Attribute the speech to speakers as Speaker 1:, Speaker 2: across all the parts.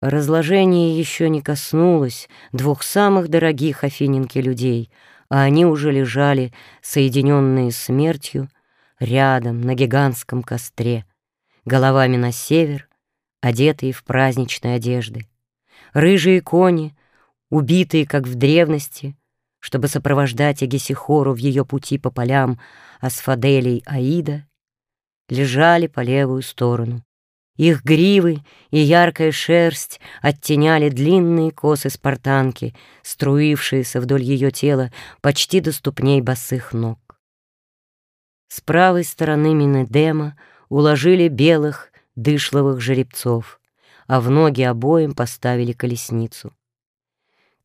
Speaker 1: Разложение еще не коснулось двух самых дорогих Афиненке людей, а они уже лежали, соединенные смертью, рядом на гигантском костре, головами на север, одетые в праздничные одежды. Рыжие кони, убитые, как в древности, чтобы сопровождать Агесихору в ее пути по полям Асфаделей Аида, лежали по левую сторону. Их гривы и яркая шерсть оттеняли длинные косы спартанки, струившиеся вдоль ее тела почти до ступней босых ног. С правой стороны Минедема уложили белых дышловых жеребцов, а в ноги обоим поставили колесницу.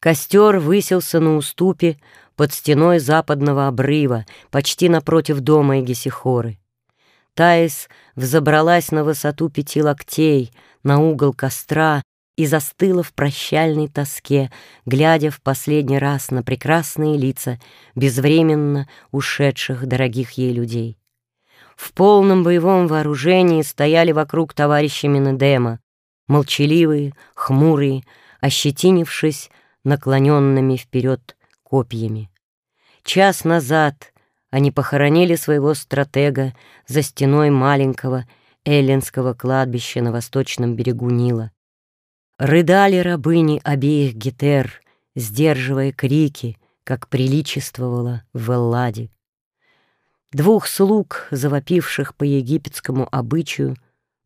Speaker 1: Костер высился на уступе под стеной западного обрыва, почти напротив дома Эгесихоры. Таис взобралась на высоту пяти локтей, на угол костра и застыла в прощальной тоске, глядя в последний раз на прекрасные лица безвременно ушедших дорогих ей людей. В полном боевом вооружении стояли вокруг товарища Минедема, молчаливые, хмурые, ощетинившись наклоненными вперед копьями. Час назад они похоронили своего стратега за стеной маленького эллинского кладбища на восточном берегу Нила. Рыдали рабыни обеих гетер, сдерживая крики, как приличествовало в Элладе. Двух слуг, завопивших по египетскому обычаю,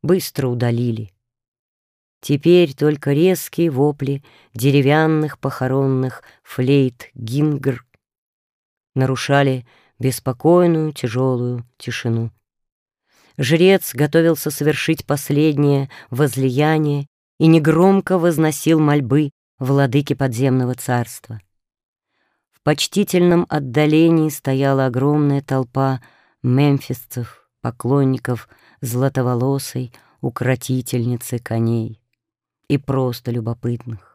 Speaker 1: быстро удалили. Теперь только резкие вопли деревянных похоронных флейт гингр нарушали беспокойную тяжелую тишину. Жрец готовился совершить последнее возлияние и негромко возносил мольбы владыки подземного царства. В почтительном отдалении стояла огромная толпа мемфисцев, поклонников златоволосой укротительницы коней и просто любопытных.